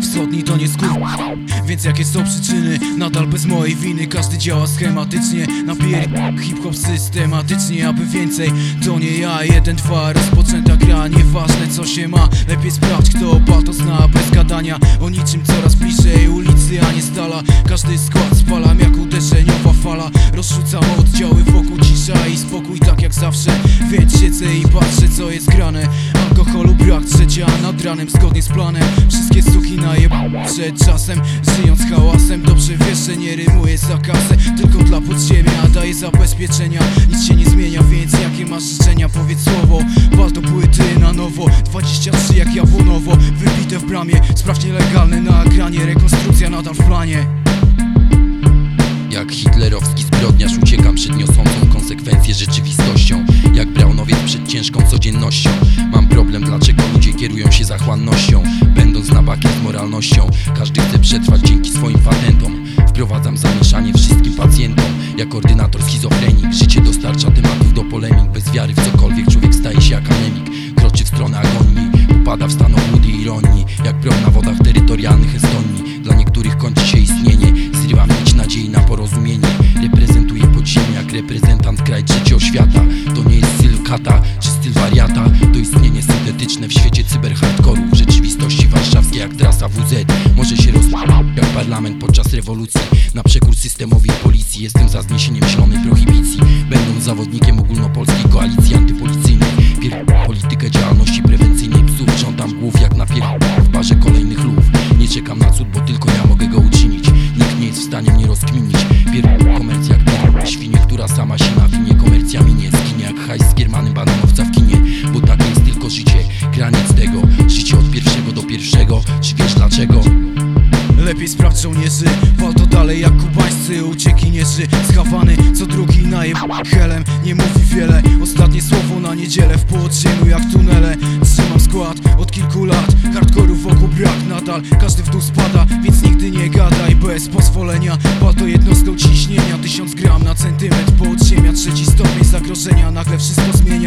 wschodni to nie skur... Więc jakie są przyczyny? Nadal bez mojej winy Każdy działa schematycznie. Napier... hip-hop systematycznie Aby więcej. To nie ja Jeden, dwa, rozpoczęta gra. Nieważne co się ma. Lepiej sprawdź kto opa to zna Bez gadania. O niczym coraz bliżej ulicy A nie stala. Każdy skład spalam jak uderzeniowa fala. Rozrzucam oddziały wokół cisza i spokój tak jak zawsze. Więc siedzę i patrzę co jest grane Alkoholu brak, trzecia nad ranem zgodnie z planem Wszystkie suki najeb przed czasem Żyjąc hałasem, dobrze wiesz, że nie rymuję za kasę Tylko dla podziemia. Daję zabezpieczenia Nic się nie zmienia, więc jakie masz życzenia? Powiedz słowo, pal do płyty na nowo. 23 jak jabłonowo, wybite w bramie. Sprawdź nielegalne nagranie, rekonstrukcja nadal w planie. Jak hitlerowski zbrodniarz uciekam przed niosącą konsekwencje rzeczywistością. Jak braunowiec przed ciężką codziennością problem dlaczego ludzie kierują się zachłannością Będąc na bakiet z moralnością. Każdy chce przetrwać dzięki swoim patentom Wprowadzam zamieszanie wszystkim pacjentom. Jak ordynator schizofrenik Życie dostarcza tematów do polemik. Bez wiary w cokolwiek człowiek staje się akademik Kroczy w stronę agonii Upada w stan obłudy ironii. Jak prom na wodach terytorialnych Estonii. Dla niektórych kończy się istnienie. Zrywam nić nadziei na porozumienie. Reprezentuję podziemie jak reprezentant kraj trzeciego świata. To nie jest styl kata czy styl wariata Syntetyczne w świecie cyberhardkoru. W rzeczywistości warszawskiej jak trasa WZ Może się roz... jak parlament podczas rewolucji. Na przekór systemowi policji Jestem za zniesieniem zielonej prohibicji. Będąc zawodnikiem ogólnopolskiej koalicji antypolicyjnej Pier... politykę działalności prewencyjnej psów Żądam głów jak na pier... w barze kolejnych lów. Nie czekam na cud, bo tylko ja mogę go uczynić. Nikt nie jest w stanie mnie rozkminić. Pier... komercja jak pier... świnie, która sama się nawinie dlaczego? Lepiej sprawdź żołnierzy Wal to dalej jak kubańscy uciekinierzy Schawany co drugi najeb helem Nie mówi wiele. Ostatnie słowo na niedzielę W podziemiu jak tunele. Trzymam skład od kilku lat Hardkoru wokół brak nadal. Każdy w dół spada Więc nigdy nie gadaj bez pozwolenia Wal to jednostką ciśnienia. Tysiąc gram na centymetr Podziemia trzeci stopień zagrożenia. Nagle wszystko